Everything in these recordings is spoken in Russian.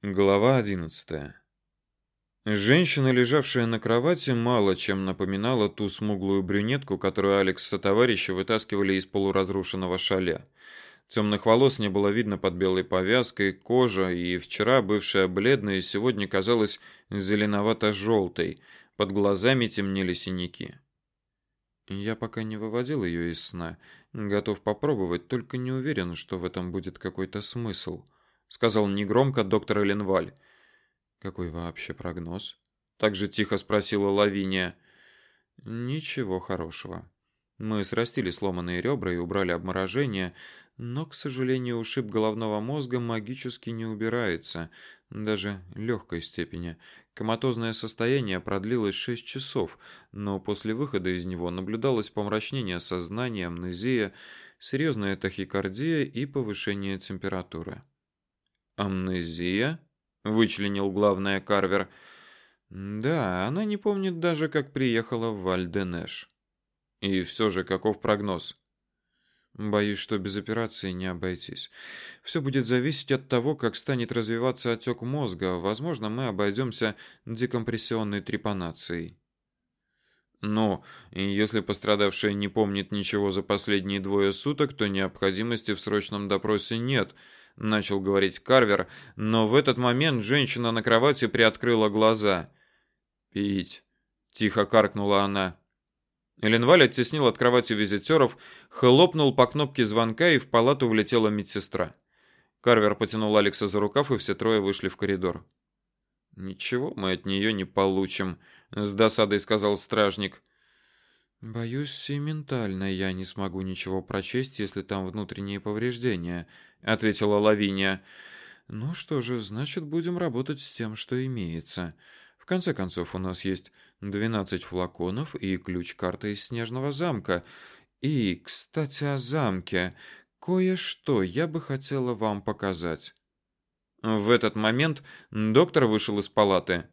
Глава 11. Женщина, лежавшая на кровати, мало чем напоминала ту смуглую брюнетку, которую Алекс со товарищи вытаскивали из полуразрушенного шале. Темных волос не было видно под белой повязкой, кожа и вчера бывшая бледной сегодня казалась зеленовато желтой под глазами темнели синяки. Я пока не выводил ее из сна, готов попробовать, только не уверен, что в этом будет какой-то смысл сказал негромко доктор Эленваль. Какой вообще прогноз? также тихо спросила Лавиния. Ничего хорошего. Мы срастили сломанные ребра и убрали обморожение, но, к сожалению, ушиб головного мозга магически не убирается, даже легкой степени. Коматозное состояние продлилось 6 часов, но после выхода из него наблюдалось помрачнение сознания, амнезия, серьезная тахикардия и повышение температуры. Амнезия? вычленил главное Карвер. Да, она не помнит даже, как приехала в Вальденеш. И все же каков прогноз? Боюсь, что без операции не обойтись. Все будет зависеть от того, как станет развиваться отек мозга. Возможно, мы обойдемся декомпрессионной трепанацией. Но если пострадавшая не помнит ничего за последние двое суток, то необходимости в срочном допросе нет начал говорить Карвер, но в этот момент женщина на кровати приоткрыла глаза. "Пить", тихо каркнула она. Эленваль оттеснил от кровати визитеров, хлопнул по кнопке звонка, и в палату влетела медсестра. Карвер потянул Алекса за рукав, и все трое вышли в коридор. Ничего мы от нее не получим, с досадой сказал стражник. Боюсь, и ментально я не смогу ничего прочесть, если там внутренние повреждения, ответила Лавиния. Ну что же, значит, будем работать с тем, что имеется. В конце концов, у нас есть двенадцать флаконов и ключ-карта из снежного замка. И, кстати, о замке. Кое-что я бы хотела вам показать. В этот момент доктор вышел из палаты.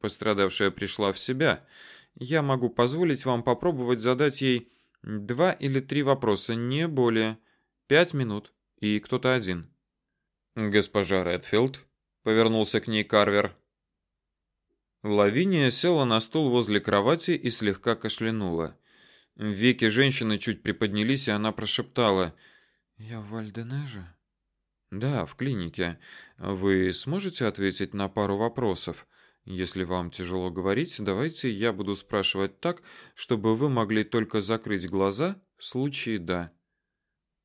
Пострадавшая пришла в себя я могу позволить вам попробовать задать ей два или три вопроса, не более. Пять минут и кто-то один. Госпожа Редфилд повернулся к ней Карвер. Лавиния села на стул возле кровати и слегка кашлянула. Веки женщины чуть приподнялись, и она прошептала: "Я в Вальденеже?" "Да, в клинике. Вы сможете ответить на пару вопросов?" Если вам тяжело говорить, давайте я буду спрашивать так, чтобы вы могли только закрыть глаза в случае да.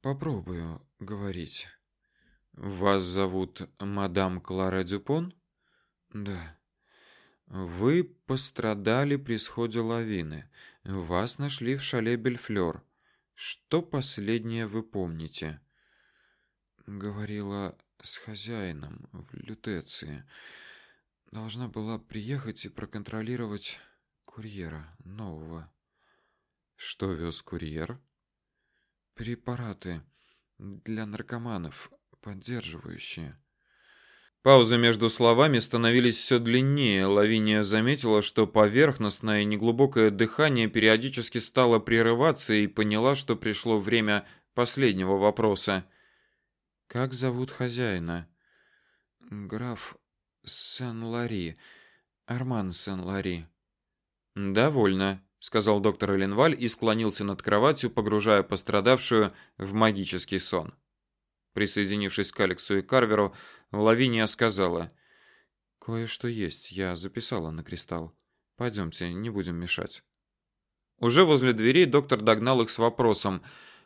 Попробую говорить. Вас зовут мадам Клара Дюпон? Да. Вы пострадали при сходе лавины. Вас нашли в шале Бельфлёр. Что последнее вы помните? Говорила с хозяином в Лютеции должна была приехать и проконтролировать курьера нового. Что вез курьер? Препараты для наркоманов, поддерживающие. Паузы между словами становились все длиннее. Лавиния заметила, что поверхностное и неглубокое дыхание периодически стало прерываться и поняла, что пришло время последнего вопроса. Как зовут хозяина? Граф Сен-Лари. Арман Сен-Лари. Довольно, сказал доктор Эленваль и склонился над кроватью, погружая пострадавшую в магический сон. Присоединившись к Алексу и Карверу, Лавиния сказала: "Кое-что есть, я записала на кристалл. Пойдемте, не будем мешать". Уже возле дверей доктор догнал их с вопросом: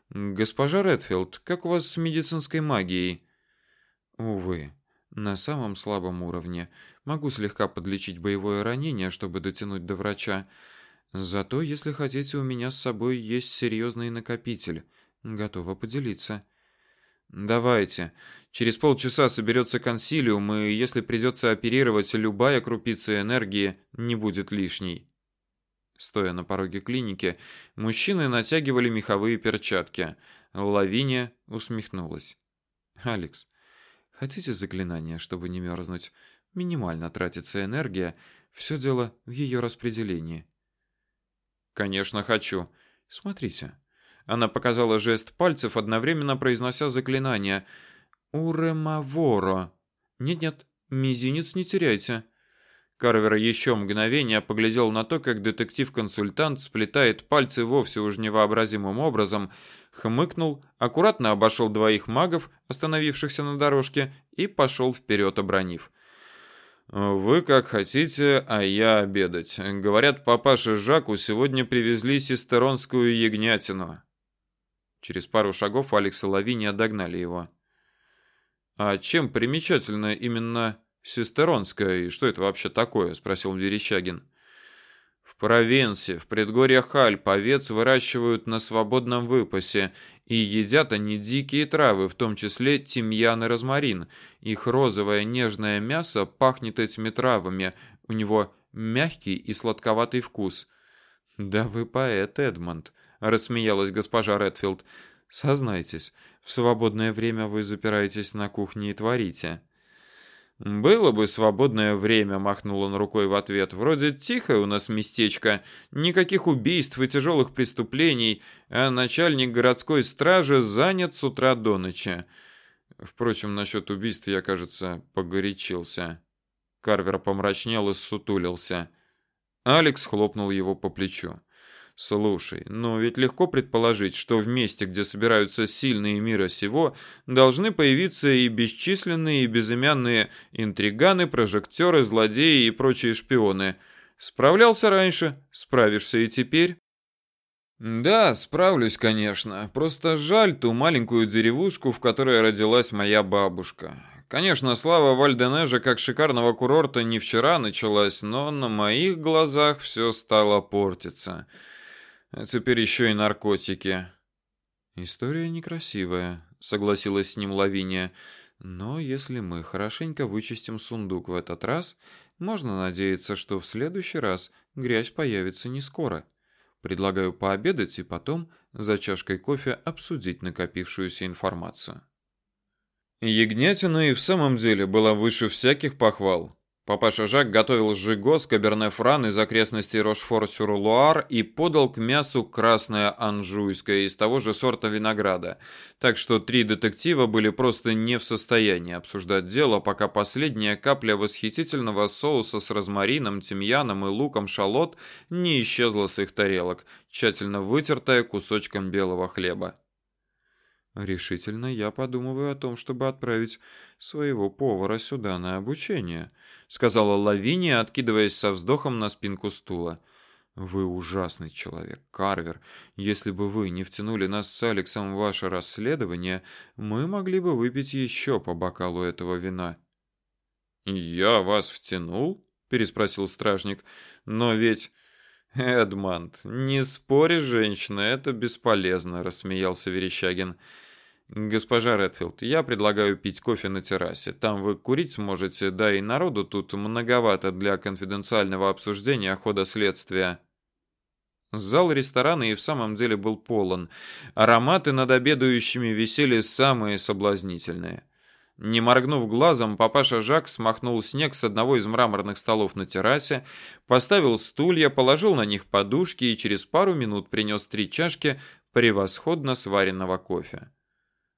"Госпожа Редфилд, как у вас с медицинской магией?" "Увы, на самом слабом уровне. Могу слегка подлечить боевое ранение, чтобы дотянуть до врача. Зато, если хотите, у меня с собой есть серьезный накопитель. Готова поделиться. Давайте. Через полчаса соберется консилиум, и если придется оперировать, любая крупица энергии не будет лишней. Стоя на пороге клиники, мужчины натягивали меховые перчатки. Лавиния усмехнулась. Алекс, Хотите заклинание, чтобы не мерзнуть? Минимально тратится энергия, все дело в ее распределении. Конечно, хочу. Смотрите. Она показала жест пальцев, одновременно произнося заклинание Уремаворо. Нет-нет, Мизинец не теряйте. Карвер еще мгновение поглядел на то, как детектив-консультант сплетает пальцы вовсе уж невообразимым образом, хмыкнул, аккуратно обошел двоих магов, остановившихся на дорожке, и пошел вперед, обронив. «Вы как хотите, а я обедать. Говорят, папаше Жаку сегодня привезли сестеронскую ягнятину». Через пару шагов Алекс и Лавиния догнали его. «А чем примечательна именно сестеронская, и что это вообще такое?» – спросил Верещагин. В провинции, в предгорьях Альп овец выращивают на свободном выпасе, и едят они дикие травы, в том числе тимьян и розмарин. Их розовое нежное мясо пахнет этими травами, у него мягкий и сладковатый вкус. «Да вы поэт, Эдмонд», — рассмеялась госпожа Редфилд. «Сознайтесь, в свободное время вы запираетесь на кухне и творите». Было бы свободное время, махнул он рукой в ответ. Вроде тихое у нас местечко, никаких убийств и тяжелых преступлений, а начальник городской стражи занят с утра до ночи. Впрочем, насчет убийств я, кажется, погорячился. Карвер помрачнел и ссутулился. Алекс хлопнул его по плечу. Слушай, ну ведь легко предположить, что в месте, где собираются сильные мира сего, должны появиться и бесчисленные и безымянные интриганы, прожекторы, злодеи и прочие шпионы. Справлялся раньше, справишься и теперь. Да, справлюсь, конечно. Просто жаль ту маленькую деревушку, в которой родилась моя бабушка. Конечно, слава Вальденежа как шикарного курорта не вчера началась, но на моих глазах все стало портиться. А теперь еще и наркотики. История некрасивая, согласилась с ним Лавиния. Но если мы хорошенько вычистим сундук в этот раз, можно надеяться, что в следующий раз грязь появится не скоро. Предлагаю пообедать и потом за чашкой кофе обсудить накопившуюся информацию. Ягнятина и в самом деле была выше всяких похвал. Папаша Жак готовил жиго с каберне-фран из окрестностей Рошфор-сюр-Луар и подал к мясу красное анжуйское из того же сорта винограда. Так что три детектива были просто не в состоянии обсуждать дело, пока последняя капля восхитительного соуса с розмарином, тимьяном и луком шалот не исчезла с их тарелок, тщательно вытертая кусочком белого хлеба. Решительно я подумываю о том, чтобы отправить своего повара сюда на обучение, сказала Лавиния, откидываясь со вздохом на спинку стула. Вы ужасный человек, Карвер. Если бы вы не втянули нас с Алексом в ваше расследование, мы могли бы выпить еще по бокалу этого вина. Я вас втянул? переспросил стражник. Но ведь Эдмонд, не спори, женщина, это бесполезно, рассмеялся Верещагин. Госпожа Редфилд, я предлагаю пить кофе на террасе. Там вы курить сможете, да и народу тут многовато для конфиденциального обсуждения хода следствия. Зал ресторана и в самом деле был полон. Ароматы над обедающими висели самые соблазнительные. Не моргнув глазом, папаша Жак смахнул снег с одного из мраморных столов на террасе, поставил стулья, положил на них подушки и через пару минут принес три чашки превосходно сваренного кофе.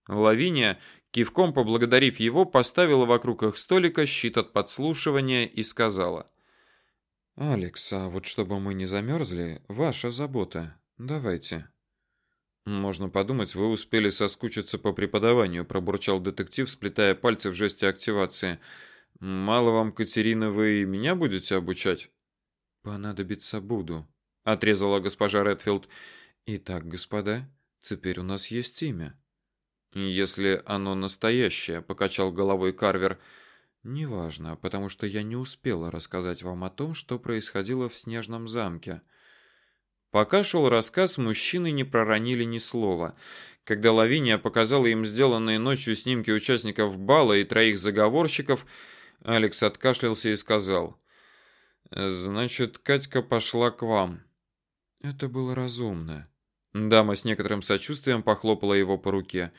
Лавиния, кивком поблагодарив его, поставила вокруг их столика щит от подслушивания и сказала: "Алекс, а вот чтобы мы не замерзли, ваша забота. Давайте". Можно подумать, вы успели соскучиться по преподаванию, пробурчал детектив, сплетая пальцы в жесте активации. Мало вам, Катерина, вы и меня будете обучать? Понадобится буду, отрезала госпожа Редфилд. Итак, господа, теперь у нас есть имя. Если оно настоящее, покачал головой Карвер. Неважно, потому что я не успела рассказать вам о том, что происходило в снежном замке. Пока шел рассказ, мужчины не проронили ни слова. Когда Лавиния показала им сделанные ночью снимки участников бала и троих заговорщиков, Алекс откашлялся и сказал: "Значит, Катька пошла к вам". Это было разумно. Дама с некоторым сочувствием похлопала его по руке.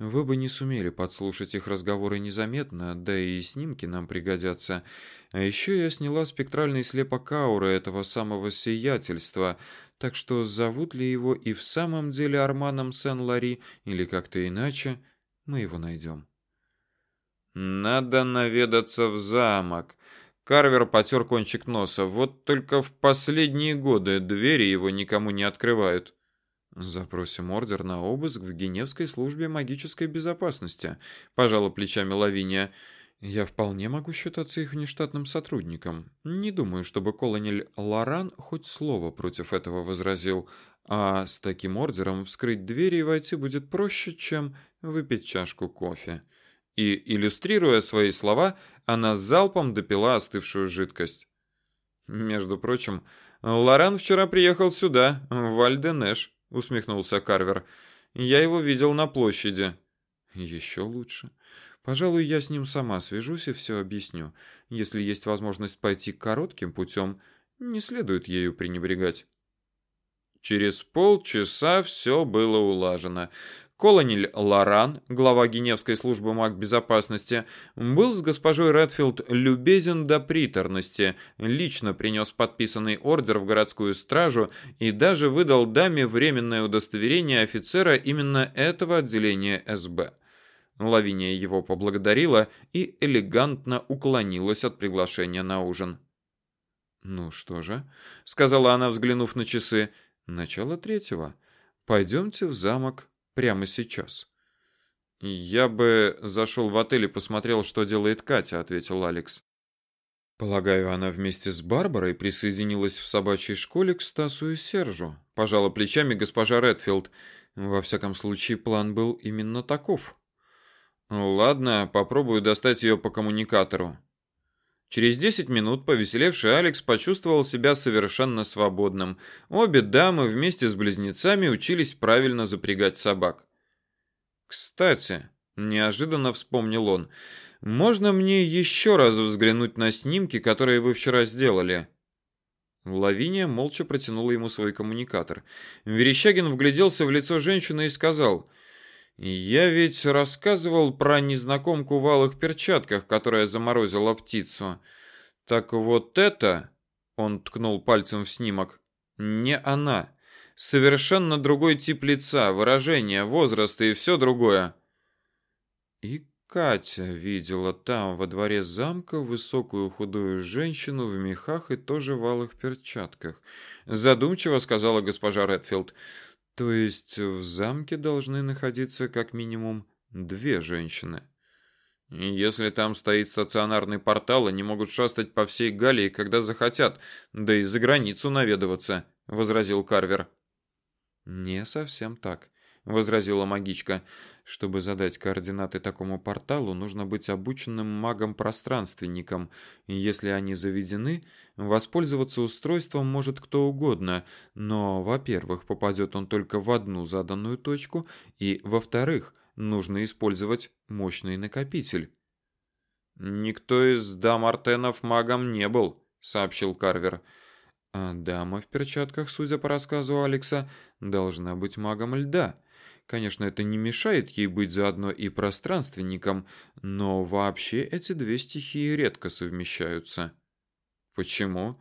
Вы бы не сумели подслушать их разговоры незаметно, да и снимки нам пригодятся. А еще я сняла спектральный слепок ауры этого самого сиятельства, так что зовут ли его и в самом деле Арманом Сен-Лари или как-то иначе, мы его найдем. Надо наведаться в замок. Карвер потер кончик носа. Вот только в последние годы двери его никому не открывают. Запросим ордер на обыск в Геневской службе магической безопасности, пожала плечами Лавиния. Я вполне могу считаться их внештатным сотрудником. Не думаю, чтобы колонель Лоран хоть слово против этого возразил. А с таким ордером вскрыть двери и войти будет проще, чем выпить чашку кофе. И иллюстрируя свои слова, она залпом допила остывшую жидкость. Между прочим, Лоран вчера приехал сюда, в Вальденеш усмехнулся Карвер. Я его видел на площади. Еще лучше. Пожалуй, я с ним сама свяжусь и все объясню. Если есть возможность пойти коротким путем, не следует ею пренебрегать. Через полчаса все было улажено. Колонель Лоран, глава Геневской службы магбезопасности, был с госпожой Редфилд любезен до приторности, лично принес подписанный ордер в городскую стражу и даже выдал даме временное удостоверение офицера именно этого отделения СБ. Лавиния его поблагодарила и элегантно уклонилась от приглашения на ужин. «Ну что же», — сказала она, взглянув на часы, — «начало третьего. Пойдемте в замок прямо сейчас. Я бы зашел в отель и посмотрел, что делает Катя, ответил Алекс. Полагаю, она вместе с Барбарой присоединилась в собачьей школе к Стасу и Сержу. Пожала плечами госпожа Редфилд. Во всяком случае, план был именно таков. Ладно, попробую достать ее по коммуникатору. Через 10 минут повеселевший Алекс почувствовал себя совершенно свободным. Обе дамы вместе с близнецами учились правильно запрягать собак. Кстати, неожиданно вспомнил он, можно мне еще раз взглянуть на снимки, которые вы вчера сделали? Лавиния молча протянула ему свой коммуникатор. Верещагин вгляделся в лицо женщины и сказал: я ведь рассказывал про незнакомку в алых перчатках, которая заморозила птицу. Так вот это, он ткнул пальцем в снимок, не она. Совершенно другой тип лица, выражение, возраст и все другое. И Катя видела там во дворе замка высокую худую женщину в мехах и тоже в алых перчатках. Задумчиво сказала госпожа Редфилд. То есть в замке должны находиться как минимум две женщины. И если там стоит стационарный портал, они могут шастать по всей Галлии, когда захотят, да и за границу наведываться, возразил Карвер. Не совсем так, возразила магичка. Чтобы задать координаты такому порталу, нужно быть обученным магом-пространственником. Если они заведены, воспользоваться устройством может кто угодно, но, во-первых, попадет он только в одну заданную точку, и, во-вторых, нужно использовать мощный накопитель. Никто из дам Артенов магом не был, сообщил Карвер. А дама в перчатках, судя по рассказу Алекса, должна быть магом льда. Конечно, это не мешает ей быть заодно и пространственником, но вообще эти две стихии редко совмещаются. Почему?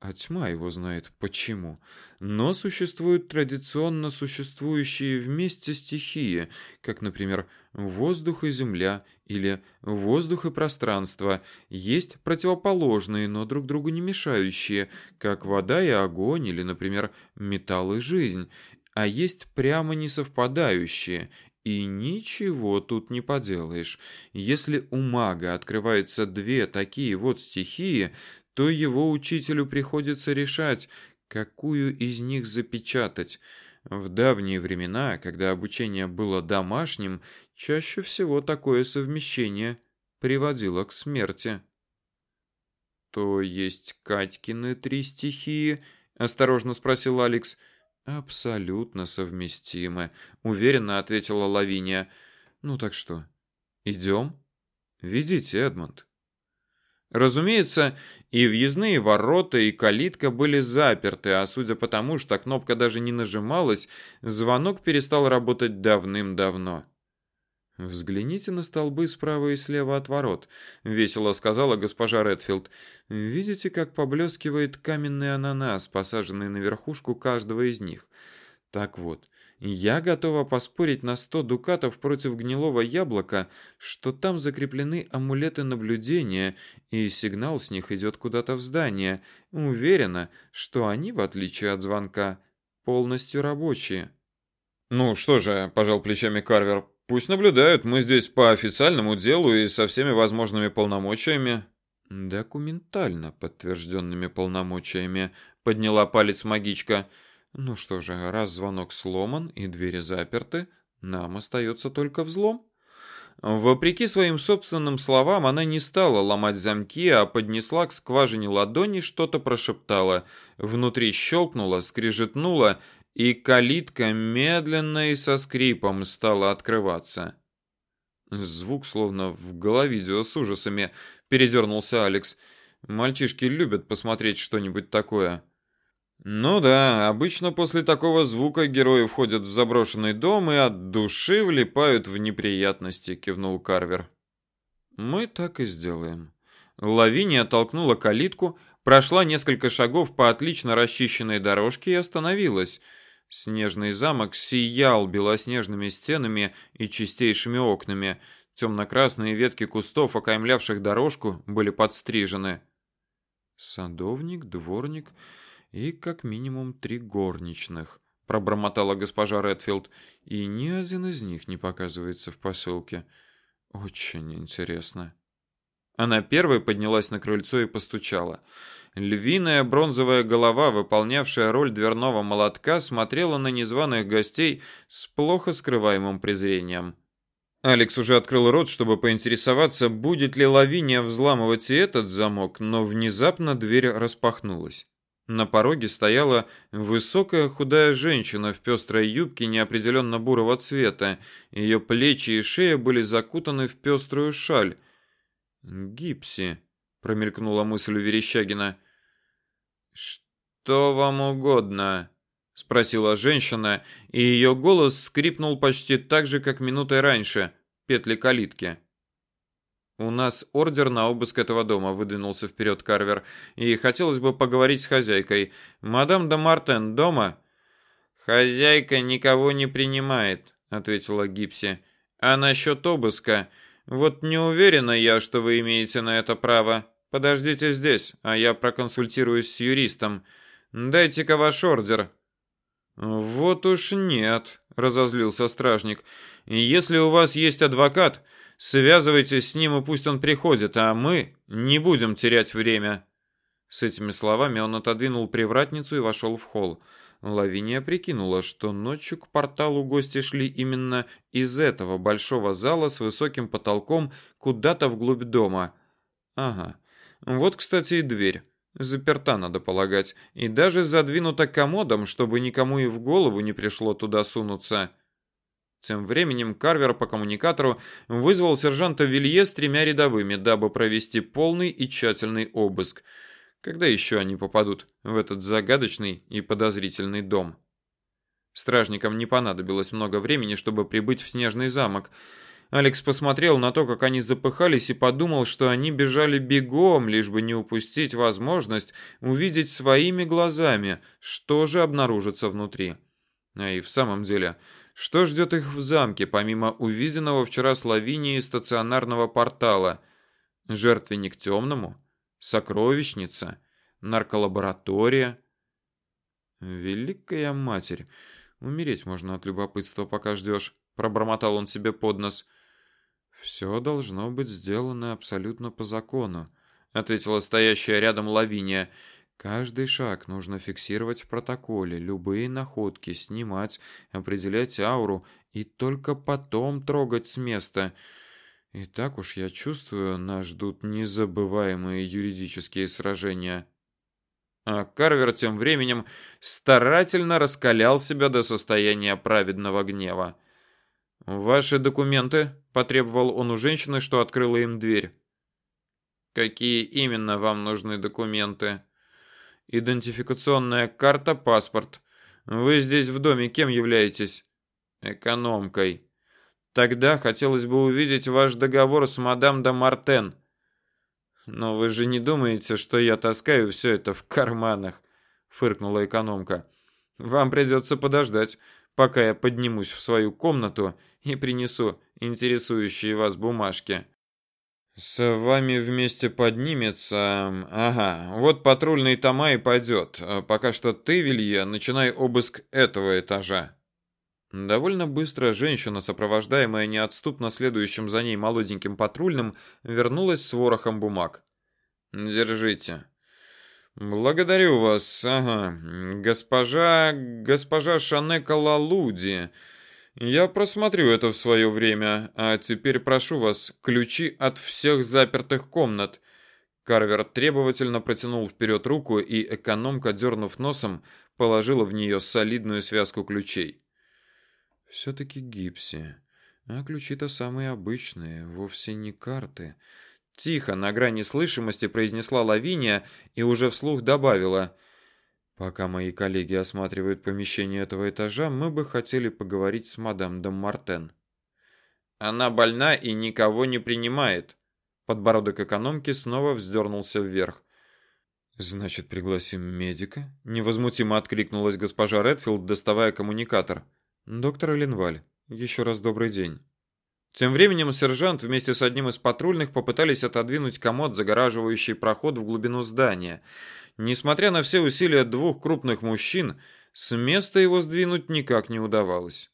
А тьма его знает почему. Но существуют традиционно существующие вместе стихии, как, например, воздух и земля или воздух и пространство. Есть противоположные, но друг другу не мешающие, как вода и огонь или, например, металл и жизнь а есть прямо несовпадающие, и ничего тут не поделаешь. Если у мага открываются две такие вот стихии, то его учителю приходится решать, какую из них запечатать. В давние времена, когда обучение было домашним, чаще всего такое совмещение приводило к смерти. То есть Катькины три стихии, осторожно спросил Алекс. Абсолютно совместимы, уверенно ответила Лавиния. Ну так что, идем? Ведите, Эдмонд. Разумеется, и въездные ворота, и калитка были заперты, а судя по тому, что кнопка даже не нажималась, звонок перестал работать давным-давно. Взгляните на столбы справа и слева от ворот, весело сказала госпожа Редфилд. Видите, как поблескивает каменный ананас, посаженный на верхушку каждого из них. Так вот, Я готова поспорить на сто дукатов против гнилого яблока, что там закреплены амулеты наблюдения, и сигнал с них идет куда-то в здание. Уверена, что они, в отличие от звонка, полностью рабочие. Ну что же, пожал плечами Карвер. Пусть наблюдают, мы здесь по официальному делу и со всеми возможными полномочиями. Документально подтвержденными полномочиями, подняла палец магичка. Ну что же, раз звонок сломан и двери заперты, нам остается только взлом. Вопреки своим собственным словам, она не стала ломать замки, а поднесла к скважине ладони, что-то прошептала. Внутри щелкнуло, скрижетнуло, и калитка медленно и со скрипом стала открываться. Звук словно в головидео с ужасами, передернулся Алекс. Мальчишки любят посмотреть что-нибудь такое. Ну да, обычно после такого звука герои входят в заброшенный дом и от души влипают в неприятности, кивнул Карвер. Мы так и сделаем. Лавиния толкнула калитку, прошла несколько шагов по отлично расчищенной дорожке и остановилась. Снежный замок сиял белоснежными стенами и чистейшими окнами. Темно-красные ветки кустов, окаймлявших дорожку, были подстрижены. Садовник, дворник и как минимум три горничных, пробормотала госпожа Редфилд, и ни один из них не показывается в поселке. Очень интересно. Она первой поднялась на крыльцо и постучала. Львиная бронзовая голова, выполнявшая роль дверного молотка, смотрела на незваных гостей с плохо скрываемым презрением. Алекс уже открыл рот, чтобы поинтересоваться, будет ли Лавиния взламывать и этот замок, но внезапно дверь распахнулась. На пороге стояла высокая худая женщина в пестрой юбке неопределенно бурого цвета. Ее плечи и шея были закутаны в пеструю шаль. «Гипси», — промелькнула мысль у Верещагина. «Что вам угодно?» — спросила женщина, и ее голос скрипнул почти так же, как минутой раньше, петли калитки. У нас ордер на обыск этого дома, выдвинулся вперед Карвер, и хотелось бы поговорить с хозяйкой. Мадам де Мартен дома? Хозяйка никого не принимает, ответила Гипси. А насчет обыска, вот не уверена я, что вы имеете на это право. Подождите здесь, а я проконсультируюсь с юристом. Дайте-ка ваш ордер. Вот уж нет, разозлился стражник. Если у вас есть адвокат, Связывайтесь с ним и пусть он приходит, а мы не будем терять время. С этими словами он отодвинул привратницу и вошел в холл. Лавиния прикинула, что ночью к порталу гости шли именно из этого большого зала с высоким потолком куда-то вглубь дома. Ага. Вот, кстати, и дверь. Заперта, надо полагать, и даже задвинута комодом, чтобы никому и в голову не пришло туда сунуться. Тем временем Карвер по коммуникатору вызвал сержанта Вилье с тремя рядовыми, дабы провести полный и тщательный обыск. Когда еще они попадут в этот загадочный и подозрительный дом? Стражникам не понадобилось много времени, чтобы прибыть в снежный замок. Алекс посмотрел на то, как они запыхались, и подумал, что они бежали бегом, лишь бы не упустить возможность увидеть своими глазами, что же обнаружится внутри. А и в самом деле, что ждет их в замке, помимо увиденного вчера с Лавинией стационарного портала? Жертвенник темному? Сокровищница? Нарколаборатория? Великая матерь! Умереть можно от любопытства, пока ждешь, пробормотал он себе под нос. Все должно быть сделано абсолютно по закону, ответила стоящая рядом Лавиния. Каждый шаг нужно фиксировать в протоколе, любые находки снимать, определять ауру и только потом трогать с места. И так уж я чувствую, нас ждут незабываемые юридические сражения. А Карвер тем временем старательно раскалял себя до состояния праведного гнева. Ваши документы, потребовал он у женщины, что открыла им дверь. Какие именно вам нужны документы? Идентификационная карта, паспорт. Вы здесь в доме кем являетесь? Экономкой. Тогда хотелось бы увидеть ваш договор с мадам де Мартен. Но вы же не думаете, что я таскаю все это в карманах, фыркнула экономка. Вам придется подождать, пока я поднимусь в свою комнату и принесу интересующие вас бумажки. С вами вместе поднимется. Ага, вот патрульный тома и пойдет. Пока что ты, Вилье, начинай обыск этого этажа. Довольно быстро женщина, сопровождаемая неотступно следующим за ней молоденьким патрульным, вернулась с ворохом бумаг. Держите. Благодарю вас. Ага. Госпожа, госпожа Шанека Лалуди. Я просмотрю это в свое время, а теперь прошу вас ключи от всех запертых комнат. Карвер требовательно протянул вперед руку, и экономка, дернув носом, положила в нее солидную связку ключей. Все-таки гипси. А ключи-то самые обычные, вовсе не карты. Тихо, на грани слышимости произнесла Лавиния и уже вслух добавила — Пока мои коллеги осматривают помещение этого этажа, мы бы хотели поговорить с мадам де Мартен. Она больна и никого не принимает. Подбородок экономки снова вздернулся вверх. Значит, пригласим медика? невозмутимо откликнулась госпожа Редфилд, доставая коммуникатор. Доктор Ленваль, еще раз добрый день. Тем временем сержант вместе с одним из патрульных попытались отодвинуть комод, загораживающий проход в глубину здания. Несмотря на все усилия двух крупных мужчин, с места его сдвинуть никак не удавалось.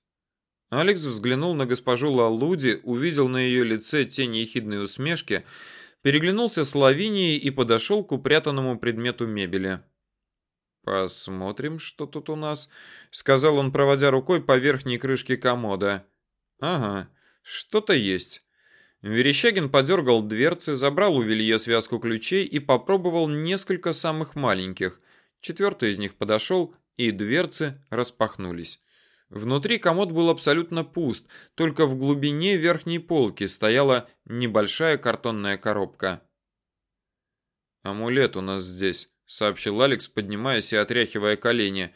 Алекс взглянул на госпожу Лалуди, увидел на ее лице тень ехидной усмешки, переглянулся с Лавинией и подошел к упрятанному предмету мебели. «Посмотрим, что тут у нас», — сказал он, проводя рукой по верхней крышке комода. «Ага, что-то есть. Верещагин подергал дверцы, забрал у Вилье связку ключей и попробовал несколько самых маленьких. Четвертый из них подошел, и дверцы распахнулись. Внутри комод был абсолютно пуст, только в глубине верхней полки стояла небольшая картонная коробка. «Амулет у нас здесь», — сообщил Алекс, поднимаясь и отряхивая колени.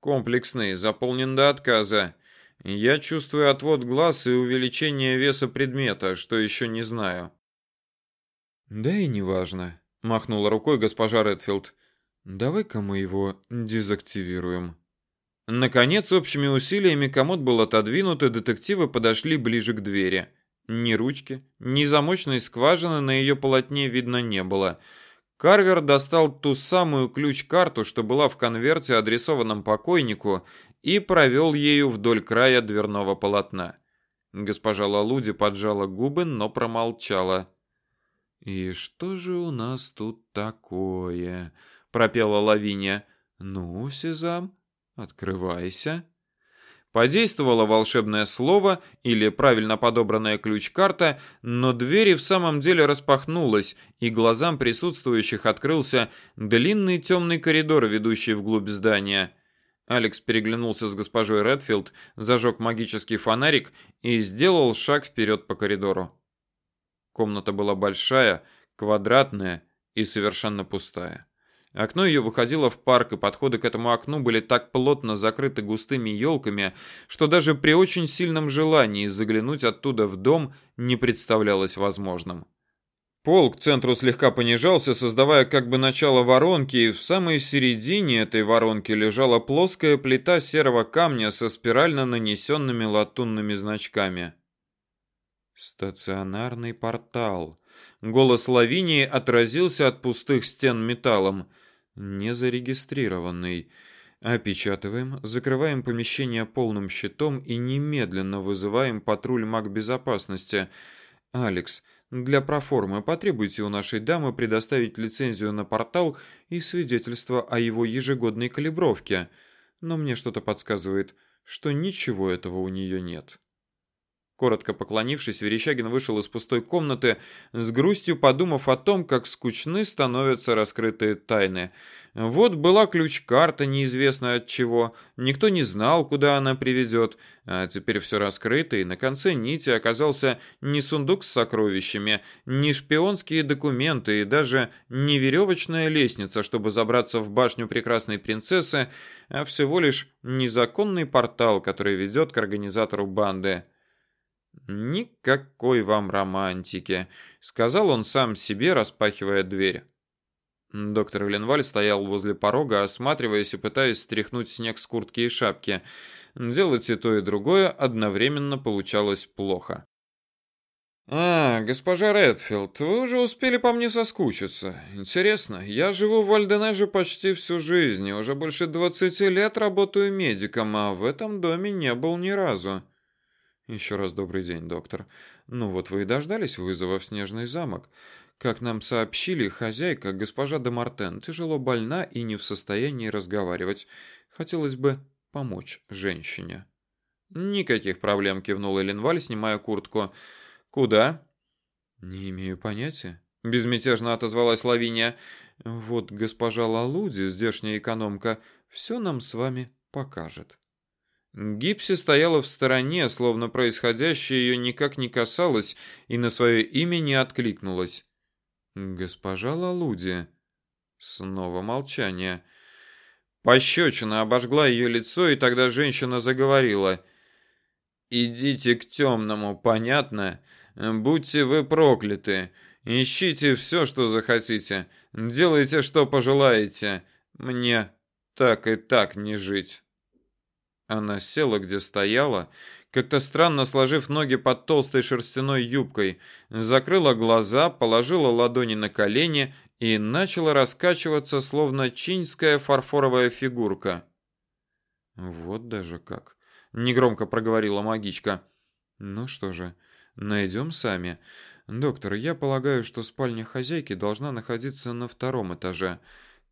«Комплексный, заполнен до отказа. Я чувствую отвод глаз и увеличение веса предмета, что еще не знаю. Да и неважно, махнула рукой госпожа Редфилд. Давай-ка мы его дезактивируем. Наконец, общими усилиями комод был отодвинут, и детективы подошли ближе к двери. Ни ручки, ни замочной скважины на ее полотне видно не было. Карвер достал ту самую ключ-карту, что была в конверте, адресованном покойнику, и провел ею вдоль края дверного полотна. Госпожа Лалуди поджала губы, но промолчала. «И что же у нас тут такое?» — пропела Лавиния. «Ну, Сезам, открывайся». Подействовало волшебное слово или правильно подобранная ключ-карта, но дверь в самом деле распахнулась, и глазам присутствующих открылся длинный темный коридор, ведущий вглубь здания. Алекс переглянулся с госпожой Редфилд, зажег магический фонарик и сделал шаг вперед по коридору. Комната была большая, квадратная и совершенно пустая. Окно ее выходило в парк, и подходы к этому окну были так плотно закрыты густыми елками, что даже при очень сильном желании заглянуть оттуда в дом не представлялось возможным. Пол к центру слегка понижался, создавая как бы начало воронки, и в самой середине этой воронки лежала плоская плита серого камня со спирально нанесенными латунными значками. Стационарный портал. Голос Лавинии отразился от пустых стен металлом. Не зарегистрированный. Опечатываем, закрываем помещение полным щитом и немедленно вызываем патруль маг безопасности. Алекс, для проформы потребуйте у нашей дамы предоставить лицензию на портал и свидетельство о его ежегодной калибровке. Но мне что-то подсказывает, что ничего этого у нее нет. Коротко поклонившись, Верещагин вышел из пустой комнаты, с грустью подумав о том, как скучны становятся раскрытые тайны – вот была ключ-карта неизвестно от чего, никто не знал, куда она приведет, а теперь все раскрыто, и на конце нити оказался не сундук с сокровищами, не шпионские документы и даже не веревочная лестница, чтобы забраться в башню прекрасной принцессы, а всего лишь незаконный портал, который ведет к организатору банды. «Никакой вам романтики», — сказал он сам себе, распахивая дверь. Доктор Ленваль стоял возле порога, осматриваясь и пытаясь стряхнуть снег с куртки и шапки. делать и то, и другое одновременно получалось плохо. «А, госпожа Редфилд, вы уже успели по мне соскучиться. Интересно, я живу в Альденеже почти всю жизнь, и уже больше двадцати лет работаю медиком, а в этом доме не был ни разу». «Еще раз добрый день, доктор. Ну вот вы и дождались вызова в Снежный замок. Как нам сообщили, хозяйка, госпожа де Мартен, тяжело больна и не в состоянии разговаривать. Хотелось бы помочь женщине». «Никаких проблем», — кивнул Эленваль, снимая куртку. Куда? Не имею понятия. Безмятежно отозвалась Лавиния. Вот госпожа Лалуди, здешняя экономка, все нам с вами покажет. Гипси стояла в стороне, словно происходящее ее никак не касалось, и на свое имя не откликнулась. Госпожа Лалуди. Снова молчание. Пощечина обожгла ее лицо, и тогда женщина заговорила. «Идите к темному, понятно? Будьте вы прокляты. Ищите все, что захотите. Делайте, что пожелаете. Мне так и так не жить. Она села, где стояла, как-то странно сложив ноги под толстой шерстяной юбкой, закрыла глаза, положила ладони на колени и начала раскачиваться, словно чинская фарфоровая фигурка. Вот даже как, негромко проговорила магичка. Ну что же, Найдем сами. Доктор, я полагаю, что спальня хозяйки должна находиться на втором этаже.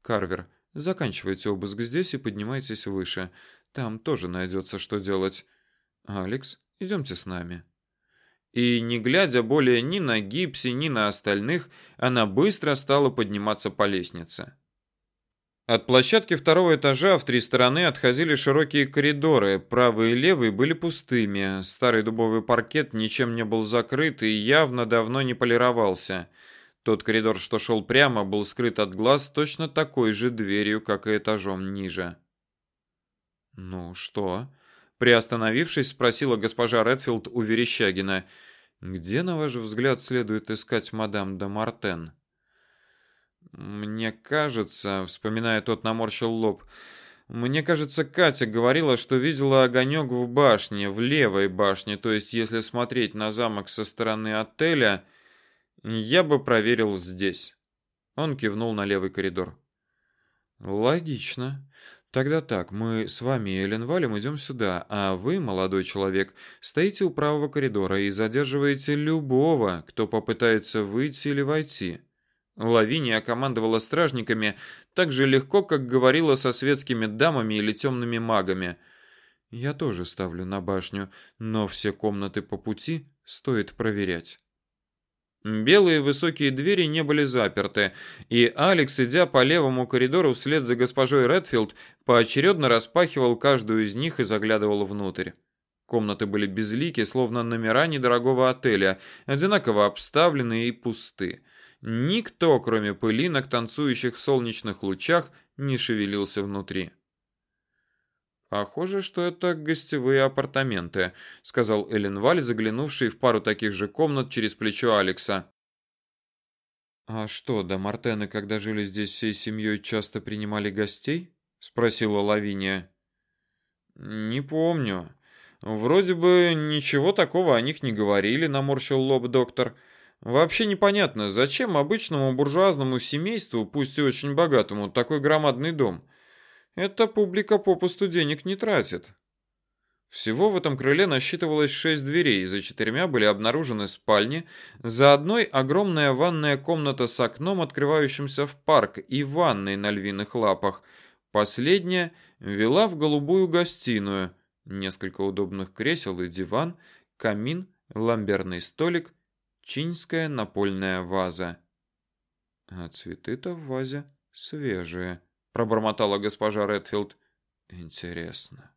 Карвер, заканчивайте обыск здесь и поднимайтесь выше. Там тоже найдется, что делать. Алекс, идемте с нами. И не глядя более ни на Гипси, ни на остальных, она быстро стала подниматься по лестнице. От площадки второго этажа в три стороны отходили широкие коридоры, правый и левый были пустыми, старый дубовый паркет ничем не был закрыт и явно давно не полировался. Тот коридор, что шел прямо, был скрыт от глаз точно такой же дверью, как и этажом ниже. «Ну что?» Приостановившись, спросила госпожа Редфилд у Верещагина. «Где, на ваш взгляд, следует искать мадам де Мартен?» Мне кажется, вспоминая тот наморщил лоб. Мне кажется, Катя говорила, что видела огонек в башне, в левой башне, то есть если смотреть на замок со стороны отеля, я бы проверил здесь. Он кивнул на левый коридор. Логично. Тогда так, мы с вами и Элен Валем идем сюда, а вы, молодой человек, стоите у правого коридора и задерживаете любого, кто попытается выйти или войти. Лавиния командовала стражниками так же легко, как говорила со светскими дамами или темными магами. Я тоже ставлю на башню, но все комнаты по пути стоит проверять. Белые высокие двери не были заперты, и Алекс, идя по левому коридору вслед за госпожой Редфилд, поочередно распахивал каждую из них и заглядывал внутрь. Комнаты были безлики, словно номера недорогого отеля, одинаково обставленные и пусты. Никто, кроме пылинок, танцующих в солнечных лучах, не шевелился внутри. Похоже, что это гостевые апартаменты, сказал Эленваль, заглянувший в пару таких же комнат через плечо Алекса. А что, да Мартены, когда жили здесь всей семьей, часто принимали гостей? спросила Лавиния. Не помню. Вроде бы ничего такого о них не говорили, наморщил лоб доктор. Вообще непонятно, зачем обычному буржуазному семейству, пусть и очень богатому, такой громадный дом. Эта публика попусту денег не тратит. Всего в этом крыле насчитывалось шесть дверей, за четырьмя были обнаружены спальни, за одной огромная ванная комната с окном, открывающимся в парк, и ванной на львиных лапах. Последняя вела в голубую гостиную, несколько удобных кресел и диван, камин, ламберный столик – чинская напольная ваза. А цветы-то в вазе свежие, пробормотала госпожа Редфилд. Интересно.